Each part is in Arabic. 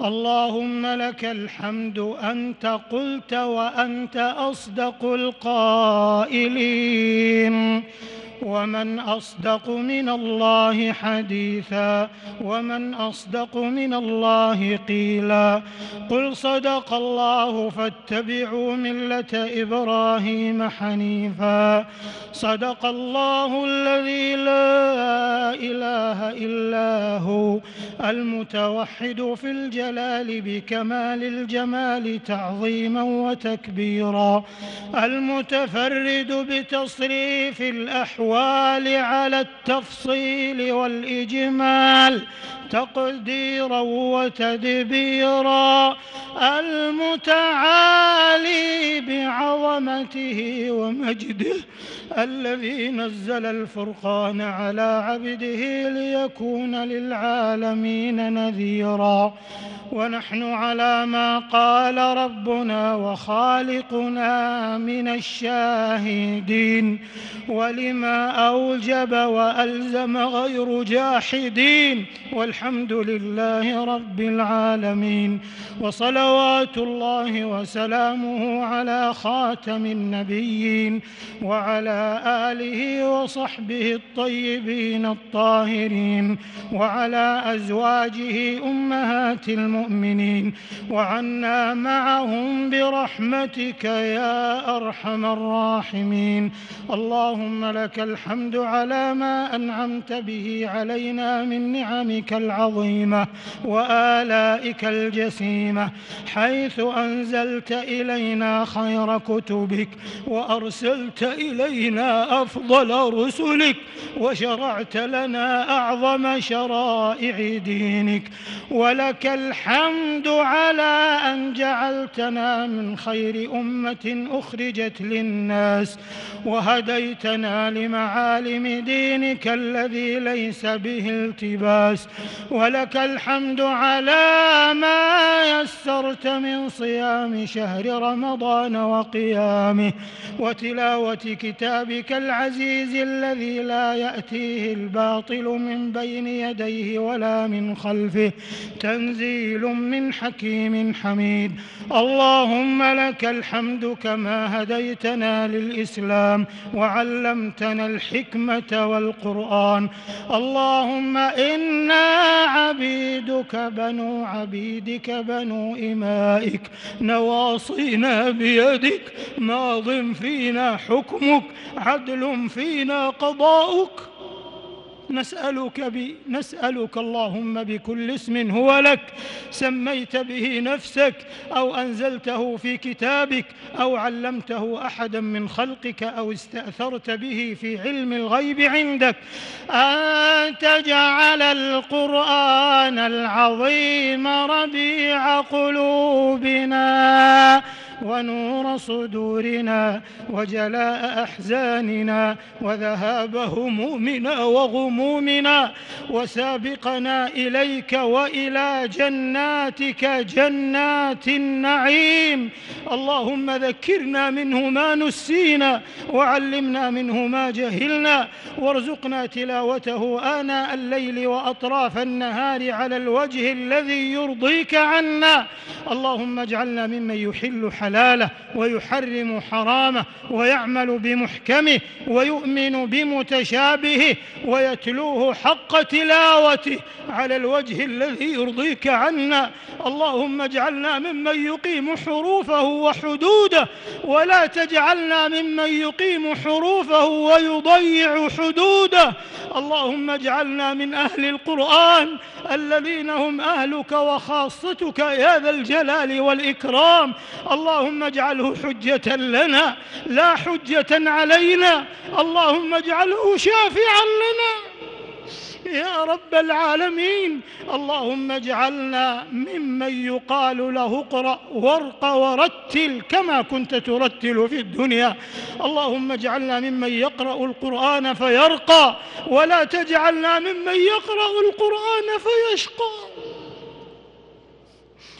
اللهم لك الحمد أنت قلت وأنت أصدق القائلين. ومن أصدق من الله حديثا ومن أصدق من الله قيلا قل صدق الله فاتبعوا ملة إبراهيم حنيفا صدق الله الذي لا إله إلا هو المتوحد في الجلال بكمال الجمال تعظيما وتكبيرا المتفرد بتصريف الأحوال على التفصيل والإجمال تقديرا وتدبيرا المتعالي بعظمته ومجده. الذي نزل الفرقان على عبده ليكون للعالمين نذيرا. ونحن على ما قال ربنا وخالقنا من الشاهدين. ولما أوجب وألزم غير جاحدين. والحمد لله رب العالمين. وصلوات الله وسلامه على خاتم النبيين. وعلى آله وصحبه الطيبين الطاهرين وعلى أزواجه أمهات المؤمنين وعنا معهم برحمتك يا أرحم الراحمين. اللهم لك الحمد على ما أنعمت به علينا من نعمك العظيمة وآلائك الجسيمة حيث أنزلت إلينا خير كتبك وأرسلت إلينا أفضل رسلك وشرعت لنا أعظم شرائع دينك. ولك الحمد على أن جعلتنا من خير أمة أخرجت للناس وهديتنا لمعالم دينك الذي ليس به التباس. ولك الحمد على ما يسرت من صيام شهر رمضان وقيامه وتلاوة كتابك العزيز الذي لا يأتيه الباطل من بين يديه ولا من خلفه. تنزيل من حكيم حميد. اللهم لك الحمد كما هديتنا للإسلام وعلمتنا الحكمة والقرآن. اللهم إنا عبيدك بنو عبيدك بنو إمائك. نواصينا بيدك. ماض فينا حكمك. عدل فينا قضاؤك. نسألك ب... نسألك اللهم بكل اسم هو لك. سميت به نفسك أو أنزلته في كتابك أو علمته أحدا من خلقك أو استأثرت به في علم الغيب عندك. أن تجعل القرآن العظيم ربيع قلوبنا. ونور صدورنا وجلاء أحزاننا وذهاب همومنا وغمومنا وسابقنا إليك وإلى جناتك جنات النعيم. اللهم ذكرنا منه ما نسينا وعلمنا منه ما جهلنا وارزقنا تلاوته آناء الليل وأطراف النهار على الوجه الذي يرضيك عنا. اللهم اجعلنا ممن يحل حلاله حلاله ويحرم حرامه ويعمل بمحكمه ويؤمن بمتشابهه ويتلوه حق تلاوته على الوجه الذي يرضيك عنا. اللهم اجعلنا ممن يقيم حروفه وحدوده ولا تجعلنا ممن يقيم حروفه ويضيع حدوده. اللهم اجعلنا من أهل القرآن الذين هم أهلك وخاصتك يا ذا الجلال والإكرام. اللهم اجعله حجة لنا لا حجة علينا. اللهم اجعله شافعا لنا. يا رب العالمين اللهم اجعلنا ممن يقال له اقرأ وارق ورتل كما كنت ترتل في الدنيا. اللهم اجعلنا ممن يقرأ القرآن فيرقى ولا تجعلنا ممن يقرأ القرآن فيشقى.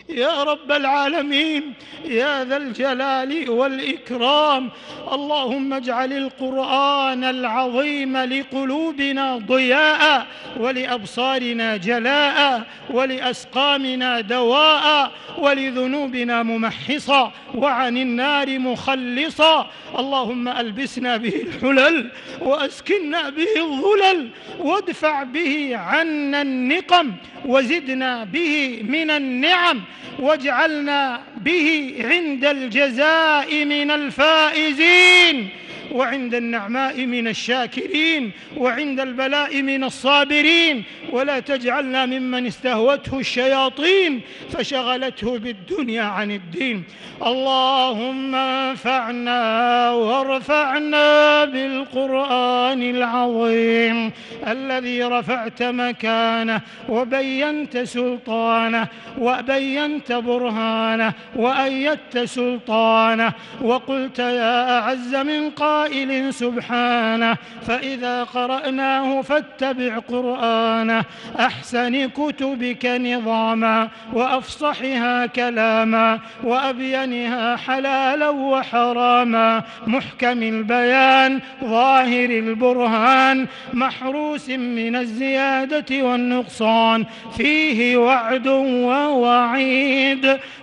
يا رب العالمين يا ذا الجلال والإكرام. اللهم اجعل القرآن العظيم لقلوبنا ضياء ولأبصارنا جلاء ولأسقامنا دواء ولذنوبنا ممحصا وعن النار مخلصا اللهم ألبسنا به الحلل وأسكنا به الظلل وادفع به عنا النقم وزدنا به من النعم. واجعلنا به عند الجزاء من الفائزين. وعند النعماء من الشاكرين وعند البلاء من الصابرين ولا تجعلنا ممن استهوته الشياطين فشغلته بالدنيا عن الدين. اللهم انفعنا وارفعنا بالقرآن العظيم الذي رفعت مكانه وبينت سلطانه وبينت برهانه وأيدت سلطانه وقلت يا أعز من قائل سبحانه فإذا قرأناه فاتبع قرآنه أحسن كتبك نظاما وأفصحها كلاما وأبينها حلالا وحراما محكم البيان ظاهر البرهان محروس من الزيادة والنقصان فيه وعد ووعيد.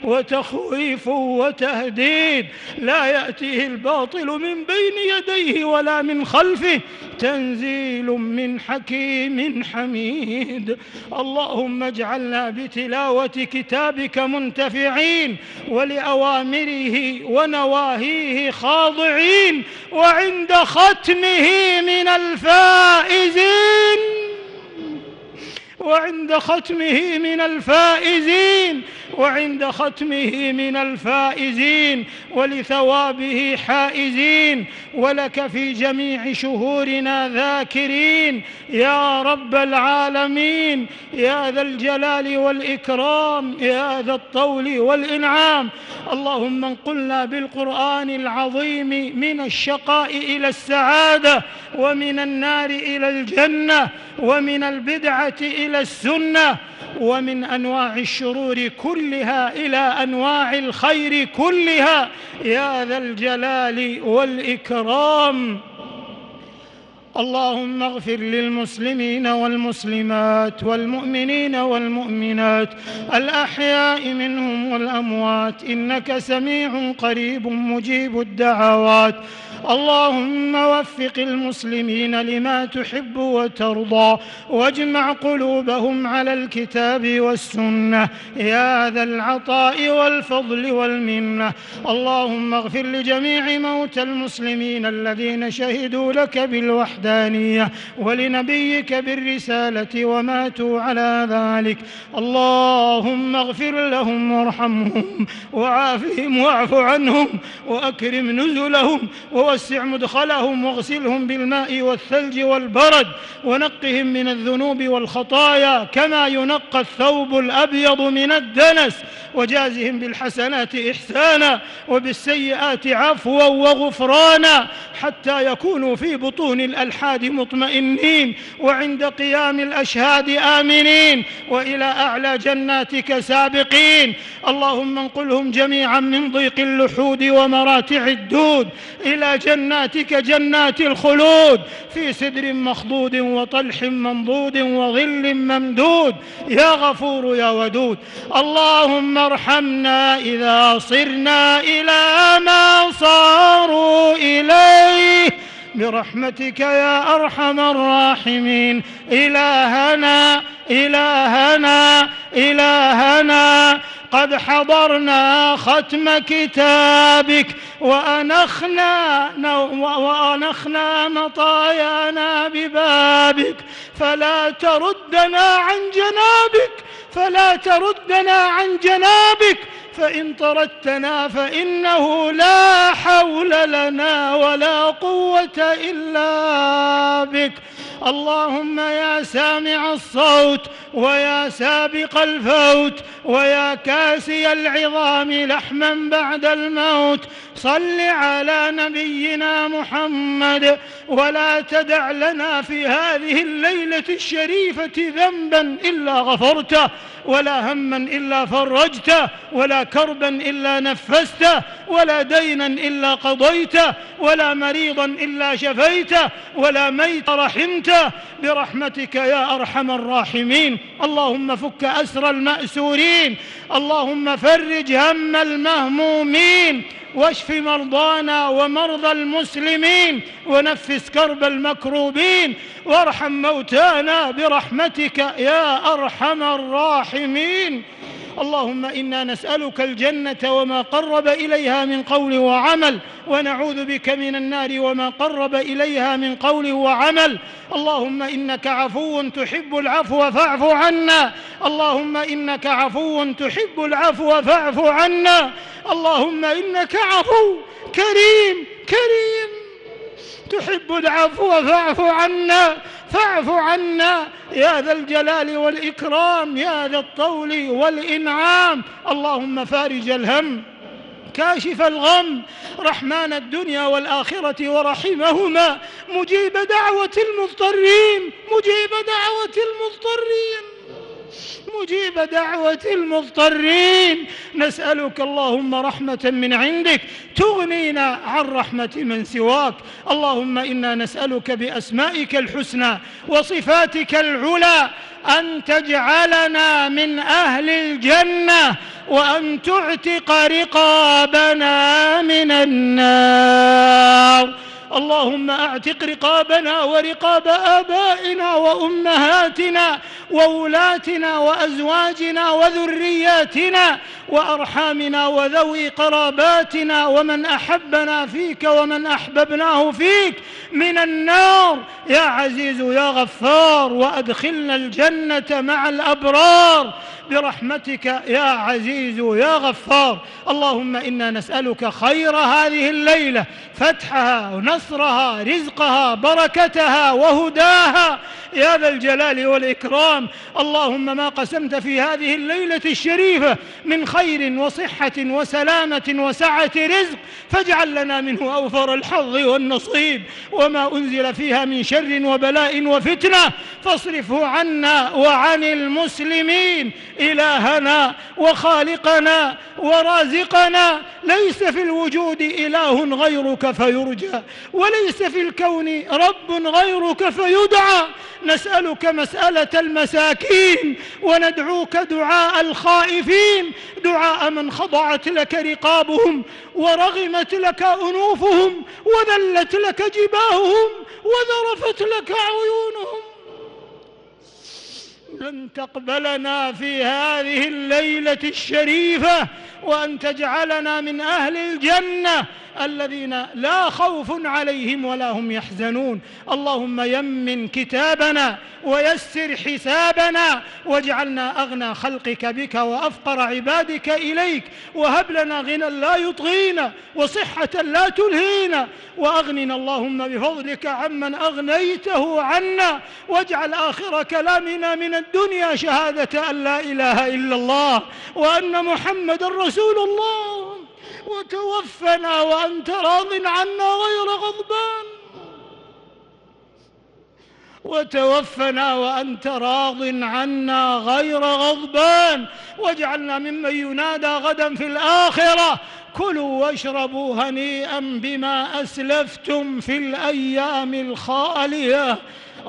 وتخويف وتهديد. لا يأتيه الباطل من بين يديه ولا من خلفه. تنزيل من حكيم حميد. اللهم اجعلنا بتلاوة كتابك منتفعين ولأوامره ونواهيه خاضعين وعند ختمه من الفائزين. وعند ختمه من الفائزين وعند ختمه من الفائزين ولثوابه حائزين ولك في جميع شهورنا ذاكرين. يا رب العالمين يا ذا الجلال والإكرام يا ذا الطول والإنعام. اللهم انقلنا بالقرآن العظيم من الشقاء إلى السعادة ومن النار إلى الجنة ومن البدعة إلى السنة ومن أنواع الشرور كلها إلى أنواع الخير كلها. يا ذا الجلال والإكرام. اللهم اغفر للمسلمين والمسلمات والمؤمنين والمؤمنات الأحياء منهم والأموات إنك سميع قريب مجيب الدعوات. اللهم وفق المسلمين لما تحب وترضى واجمع قلوبهم على الكتاب والسنة. يا ذا العطاء والفضل والمنة. اللهم اغفر لجميع موتى المسلمين الذين شهدوا لك بالوحدانية ولنبيك بالرسالة وماتوا على ذلك. اللهم اغفر لهم وارحمهم وعافهم واعف عنهم وأكرم نزلهم ووسع مدخلهم واغسلهم بالماء والثلج والبرد ونقهم من الذنوب والخطايا كما ينقى الثوب الأبيض من الدنس وجازهم بالحسنات إحسانا وبالسيئات عفوا وغفرانا حتى يكونوا في بطون الألحاد مطمئنين وعند قيام الأشهاد آمنين وإلى أعلى جناتك سابقين. اللهم انقلهم جميعا من ضيق اللحود ومراتع الدود إلى جناتك جنات الخلود في سدر مخضود وطلح منضود وظل ممدود. يا غفور يا ودود اللهم ارحمنا إذا صرنا إلى ما صاروا إليه. برحمتك يا أرحم الراحمين. إلهنا إلهنا إلهنا. قد حضرنا ختم كتابك. وأنخنا وأنخنا مطايانا ببابك. فلا تردنا عن جنابك. فلا تردنا عن جنابك فإن طردتنا فإنه لا حول لنا ولا قوة إلا بك. اللهم يا سامع الصوت ويا سابق الفوت ويا كاسي العظام لحما بعد الموت. صل على نبينا محمد ولا تدع لنا في هذه الليلة الشريفة ذنبا إلا غفرته ولا هما إلا فرجته ولا كربا إلا نفسته ولا دينا إلا قضيته ولا مريضا إلا شفيته ولا ميت رحمته برحمتك يا أرحم الراحمين. اللهم فك أسر المأسورين. اللهم فرج هم المهمومين. واشف مرضانا ومرضى المسلمين ونفس كرب المكروبين وارحم موتانا برحمتك يا أرحم الراحمين. اللهم إنا نسألك الجنة وما قرب إليها من قول وعمل ونعوذ بك من النار وما قرب إليها من قول وعمل. اللهم إنك عفو تحب العفو فاعف عنا. اللهم إنك عفو تحب العفو فاعف عنا. اللهم إنك عفو كريم كريم. تحب العفو فاعف عنا فاعف عنا. يا ذا الجلال والإكرام يا ذا الطول والإنعام. اللهم فارج الهم كاشف الغم. رحمن الدنيا والآخرة ورحمهما. مجيب دعوة المضطرين مجيب دعوة المضطرين. مجيب دعوة المضطرين. نسألك اللهم رحمة من عندك تغنينا عن رحمة من سواك. اللهم إنا نسألك بأسمائك الحسنى وصفاتك العلى أن تجعلنا من أهل الجنة وأن تعتق رقابنا من النار. اللهم أعتق رقابنا ورقاب آبائنا وأمهاتنا وولاتنا وأزواجنا وذرياتنا وأرحامنا وذوي قراباتنا ومن أحبنا فيك ومن أحببناه فيك من النار. يا عزيز يا غفار وأدخلنا الجنة مع الأبرار. برحمتك يا عزيز يا غفار. اللهم إنا نسألك خير هذه الليلة فتحها ونصرها رزقها بركتها وهداها. يا ذا الجلال والإكرام اللهم ما قسمت في هذه الليلة الشريفة من خير وصحة وسلامة وسعة رزق فاجعل لنا منه أوفر الحظ والنصيب. وما أنزل فيها من شر وبلاء وفتنة فاصرفه عنا وعن المسلمين. إلهنا وخالقنا ورازقنا ليس في الوجود إله غيرك فيرجى وليس في الكون رب غيرك فيدعى. نسألك مسألة المساكين وندعوك دعاء الخائفين. دعاء من خضعت لك رقابهم ورغمت لك أنوفهم وذلت لك جباههم وذرفت لك عيونهم لن تقبلنا في هذه الليلة الشريفة وأن تجعلنا من أهل الجنة الذين لا خوف عليهم ولا هم يحزنون. اللهم يمن كتابنا ويسر حسابنا واجعلنا أغنى خلقك بك وأفقر عبادك إليك. وهب لنا غنى لا يطغينا وصحة لا تلهينا. وأغننا اللهم بفضلك عمن أغنيته عنا. واجعل آخر كلامنا من الدنيا شهادة أن لا إله إلا الله وأن محمد رسول الله. وتوفنا وأنت راض عنا غير غضبان. وتوفنا وأنت راض عنا غير غضبان. واجعلنا ممن ينادى غدا في الآخرة. كلوا واشربوا هنيئا بما أسلفتم في الأيام الخالية.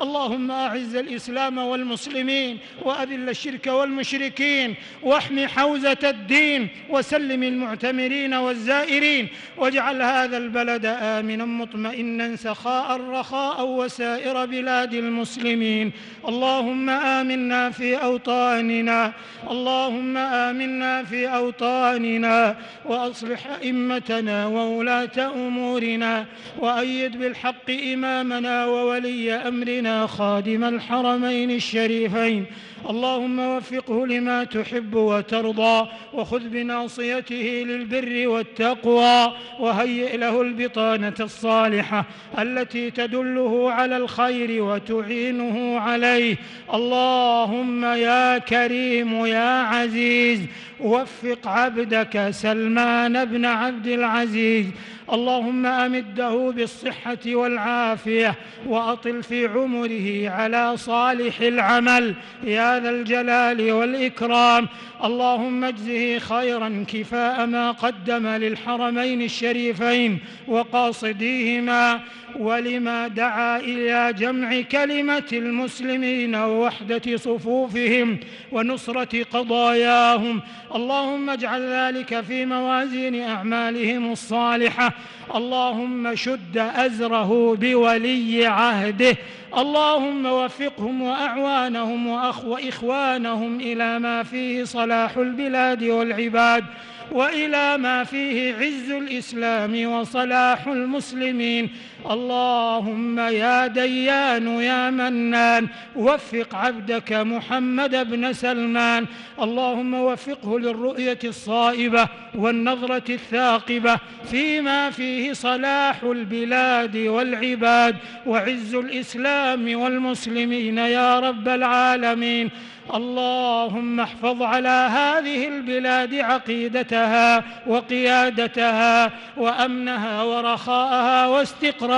اللهم أعز الإسلام والمسلمين وأذل الشرك والمشركين واحم حوزة الدين وسلم المعتمرين والزائرين واجعل هذا البلد آمنا مطمئنا سخاء رخاء وسائر بلاد المسلمين. اللهم آمنا في أوطاننا. اللهم آمنا في أوطاننا وأصلح أئمتنا وولاة أمورنا وأيد بالحق إمامنا وولي أمرنا علينا خادم الحرمين الشريفين. اللهم وفقه لما تحب وترضى وخذ بناصيته للبر والتقوى وهيئ له البطانة الصالحة التي تدله على الخير وتعينه عليه. اللهم يا كريم يا عزيز وفق عبدك سلمان بن عبد العزيز. اللهم أمده بالصحة والعافية وأطل في عمره على صالح العمل. يا ذا الجلال والإكرام. اللهم اجزه خيرا كفاء ما قدم للحرمين الشريفين وقاصديهما. ولما دعا إلى جمع كلمة المسلمين ووحدة صفوفهم ونصرة قضاياهم. اللهم اجعل ذلك في موازين أعمالهم الصالحة. اللهم شد أزره بولي عهده. اللهم وفقهم وأعوانهم وإخوانهم إلى ما فيه صلاح البلاد والعباد وإلى ما فيه عز الإسلام وصلاح المسلمين. اللهم يا ديان يا منان وفق عبدك محمد بن سلمان. اللهم وفقه للرؤية الصائبة والنظرة الثاقبة فيما فيه صلاح البلاد والعباد وعز الإسلام والمسلمين يا رب العالمين. اللهم احفظ على هذه البلاد عقيدتها وقيادتها وأمنها ورخاءها واستقرارها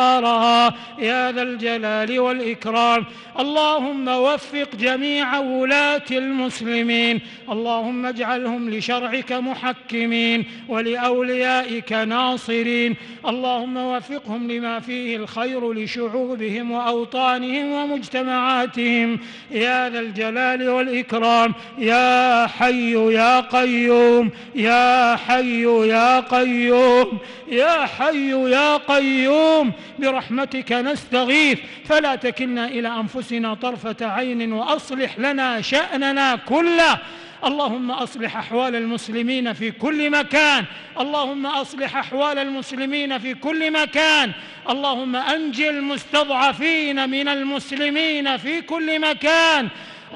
يا ذا الجلال والإكرام. اللهم وفق جميع ولاة المسلمين. اللهم اجعلهم لشرعك محكمين ولأوليائك ناصرين. اللهم وفقهم لما فيه الخير لشعوبهم وأوطانهم ومجتمعاتهم. يا ذا الجلال والإكرام والإكرام. يا حي يا قيوم. يا حي يا قيوم. يا حي يا قيوم. برحمتك نستغيث. فلا تكلنا إلى أنفسنا طرفة عين وأصلح لنا شأننا كله. اللهم أصلح أحوال المسلمين في كل مكان. اللهم أصلح أحوال المسلمين في كل مكان. اللهم أنجي المستضعفين من المسلمين في كل مكان.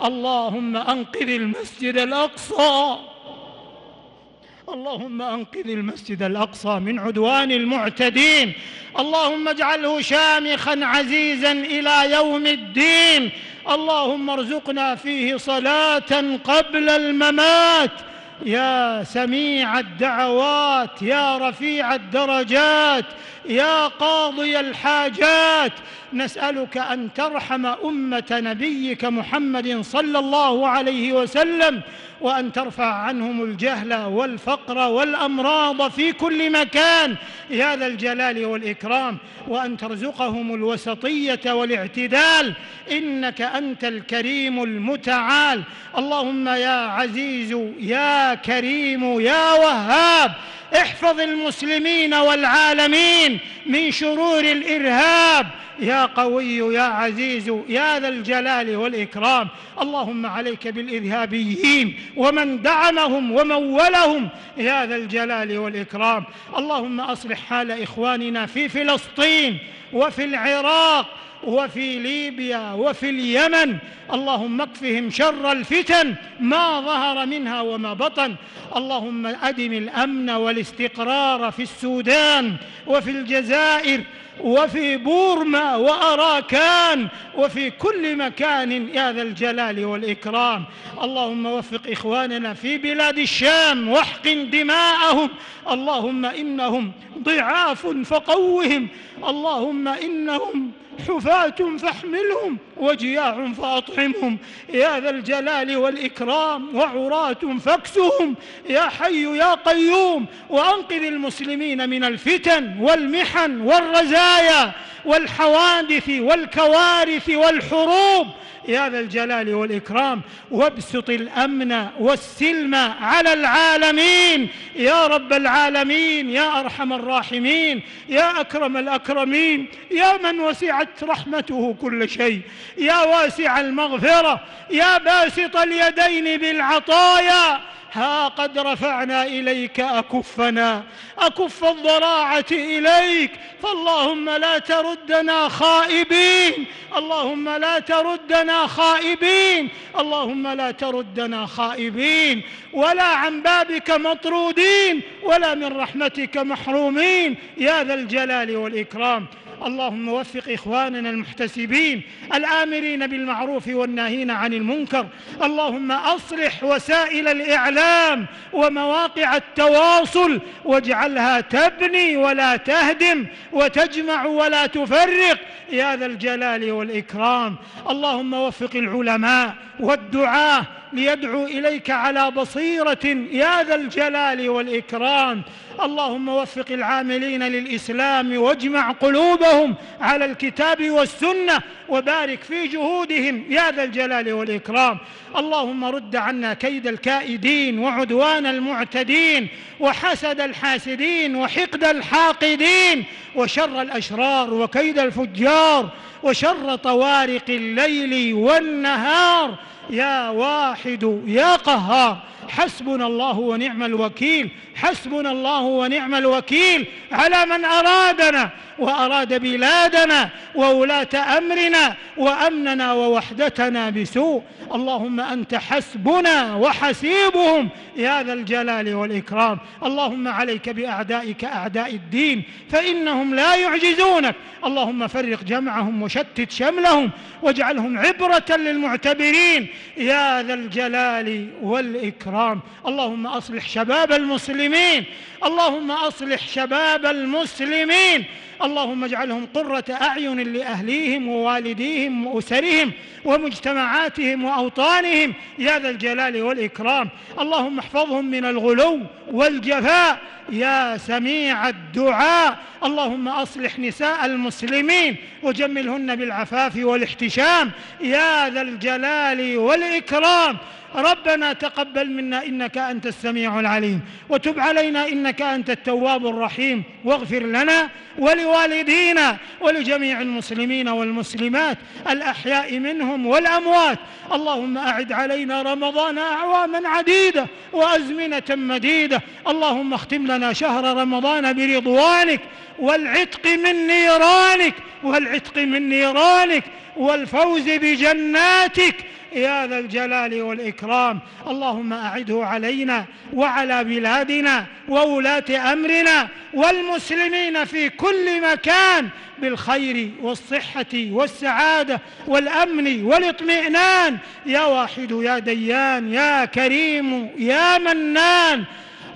اللهم أنقذ المسجد الأقصى. اللهم أنقذ المسجد الأقصى من عدوان المعتدين. اللهم اجعله شامخا عزيزا إلى يوم الدين. اللهم ارزقنا فيه صلاة قبل الممات. يا سميع الدعوات يا رفيع الدرجات يا قاضي الحاجات نسألك أن ترحم أمة نبيك محمد صلى الله عليه وسلم وأن ترفع عنهم الجهل والفقر والأمراض في كل مكان. يا ذا الجلال والإكرام. وأن ترزقهم الوسطية والاعتدال. إنك أنت الكريم المتعال. اللهم يا عزيز يا كريم يا وهاب. احفظ المسلمين والعالمين من شرور الإرهاب. يا قوي يا عزيز يا ذا الجلال والإكرام. اللهم عليك بالارهابيين ومن دعمهم ومولهم. يا ذا الجلال والإكرام. اللهم أصلح حال إخواننا في فلسطين وفي العراق وفي ليبيا وفي اليمن. اللهم اكفهم شر الفتن ما ظهر منها وما بطن. اللهم أدم الأمن والاستقرار في السودان وفي الجزائر وفي بورما وأراكان وفي كل مكان يا ذا الجلال والإكرام. اللهم وفق إخواننا في بلاد الشام واحقن دماءهم. اللهم إنهم ضعاف فقوهم. اللهم إنهم حفاة فاحملهم وجياع فأطعمهم. يا ذا الجلال والإكرام وعراة فاكسهم. يا حي يا قيوم وأنقذ المسلمين من الفتن والمحن والرزايا والحوادث والكوارث والحروب. يا ذا الجلال والإكرام وابسط الأمن والسلم على العالمين. يا رب العالمين يا أرحم الراحمين يا أكرم الأكرمين يا من وسعت رحمته كل شيء يا واسع المغفرة يا باسط اليدين بالعطايا. ها قد رفعنا إليك أكفنا أكف الضراعة إليك. فاللهم لا تردنا خائبين اللهم لا تردنا خائبين اللهم لا تردنا خائبين. ولا عن بابك مطرودين ولا من رحمتك محرومين. يا ذا الجلال والإكرام. اللهم وفق إخواننا المحتسبين الآمرين بالمعروف والناهين عن المنكر. اللهم أصلح وسائل الإعلام ومواقع التواصل واجعلها تبني ولا تهدم وتجمع ولا تفرق. يا ذا الجلال والإكرام. اللهم وفق العلماء والدعاة ليدعوا إليك على بصيرة يا ذا الجلال والإكرام. اللهم وفق العاملين للإسلام واجمع قلوبهم على الكتاب والسنة وبارك في جهودهم يا ذا الجلال والإكرام. اللهم رد عنا كيد الكائدين وعدوان المعتدين وحسد الحاسدين وحقد الحاقدين وشر الأشرار وكيد الفجار وشر طوارق الليل والنهار. يا واحد يا قهار. حسبنا الله ونعم الوكيل حسبنا الله ونعم الوكيل على من أرادنا وأراد بلادنا وولاة أمرنا وأمننا ووحدتنا بسوء. اللهم أنت حسبنا وحسيبهم يا ذا الجلال والإكرام. اللهم عليك بأعدائك أعداء الدين فإنهم لا يعجزونك. اللهم فرق جمعهم وشتت شملهم واجعلهم عبرة للمعتبرين. يا ذا الجلال والإكرام. اللهم أصلح شباب المسلمين. اللهم أصلح شباب المسلمين. اللهم اجعلهم قرة أعين لأهليهم ووالديهم وأسرهم ومجتمعاتهم وأوطانهم يا ذا الجلال والإكرام. اللهم احفظهم من الغلو والجفاء يا سميع الدعاء. اللهم أصلح نساء المسلمين وجملهن بالعفاف والاحتشام يا ذا الجلال والإكرام. ربنا تقبل منا إنك أنت السميع العليم وتب علينا إنك أنت التواب الرحيم واغفر لنا ولوالدينا ولجميع المسلمين والمسلمات الأحياء منهم والأموات. اللهم أعد علينا رمضان أعواما عديدة وأزمنة مديدة. اللهم اختم لنا شهر رمضان برضوانك والعتق من نيرانك والعتق من نيرانك. والفوز بجناتك. يا ذا الجلال والإكرام اللهم أعده علينا وعلى بلادنا وولاة أمرنا والمسلمين في كل مكان بالخير والصحة والسعادة والأمن والاطمئنان. يا واحد يا ديان يا كريم يا منان.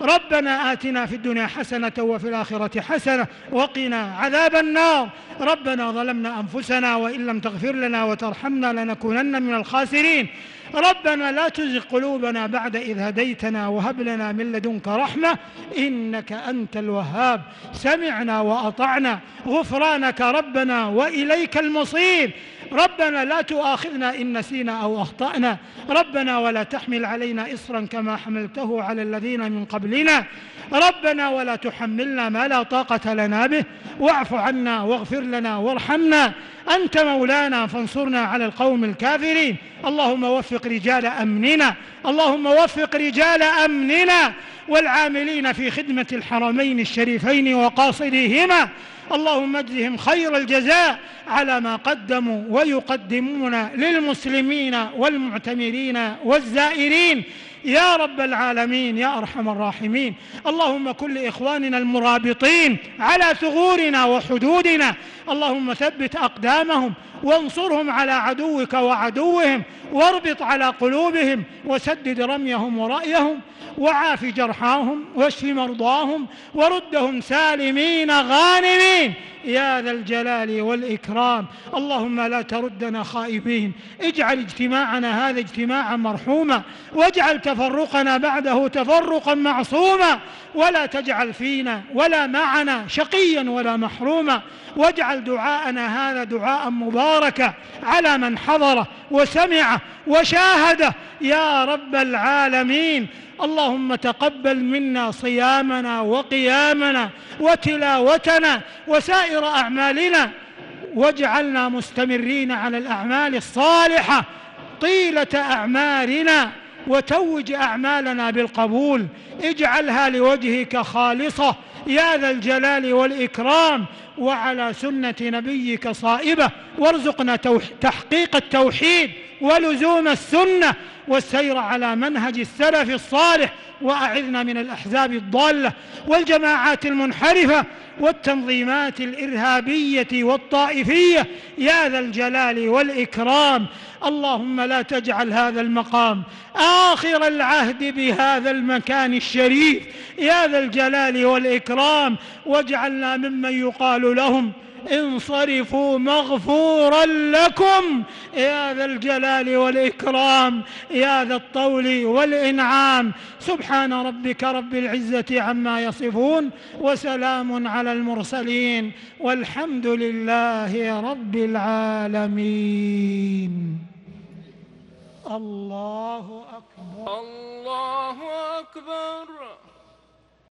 ربنا آتنا في الدنيا حسنة وفي الآخرة حسنة وقنا عذاب النار. ربنا ظلمنا أنفسنا وإن لم تغفر لنا وترحمنا لنكونن من الخاسرين. ربنا لا تزغ قلوبنا بعد إذ هديتنا وهب لنا من لدنك رحمة إنك أنت الوهاب. سمعنا وأطعنا. غفرانك ربنا وإليك المصير. ربنا لا تؤاخذنا إن نسينا أو أخطأنا. ربنا ولا تحمل علينا إصرا كما حملته على الذين من قبلنا. ربنا ولا تحملنا ما لا طاقة لنا به. واعف عنا واغفر لنا وارحمنا. أنت مولانا فانصرنا على القوم الكافرين. اللهم وفق رجال أمننا. اللهم وفق رجال أمننا والعاملين في خدمة الحرمين الشريفين وقاصديهما. اللهم اجزهم خير الجزاء على ما قدموا ويقدمون للمسلمين والمعتمرين والزائرين. يا رب العالمين يا أرحم الراحمين. اللهم كن لإخواننا المرابطين على ثغورنا وحدودنا. اللهم ثبت أقدامهم وانصرهم على عدوك وعدوهم واربط على قلوبهم وسدد رميهم ورأيهم. وعاف جرحاهم واشف مرضاهم وردهم سالمين غانمين. يا ذا الجلال والإكرام اللهم لا تردنا خائبين. اجعل اجتماعنا هذا اجتماعا مرحوما واجعل تفرقنا بعده تفرقا معصوما. ولا تجعل فينا ولا معنا شقيا ولا محروما. واجعل دعاءنا هذا دعاء مباركا على من حضره وسمعه وشاهده. يا رب العالمين اللهم تقبل منا صيامنا وقيامنا وتلاوتنا وسائر أعمالنا واجعلنا مستمرين على الأعمال الصالحة طيلة اعمارنا وتوج أعمالنا بالقبول اجعلها لوجهك خالصة يا ذا الجلال والإكرام وعلى سنة نبيك صائبة وارزقنا تحقيق التوحيد ولزوم السنة والسير على منهج السلف الصالح وأعذنا من الأحزاب الضالة والجماعات المنحرفة والتنظيمات الإرهابية والطائفية. يا ذا الجلال والإكرام اللهم لا تجعل هذا المقام آخر العهد بهذا المكان الشريف. يا ذا الجلال والإكرام واجعلنا ممن يقال لهم انصرفوا مغفورا لكم. يا ذا الجلال والإكرام يا ذا الطول والإنعام. سبحان ربك رب العزة عما يصفون وسلام على المرسلين. والحمد لله رب العالمين. الله أكبر. الله أكبر.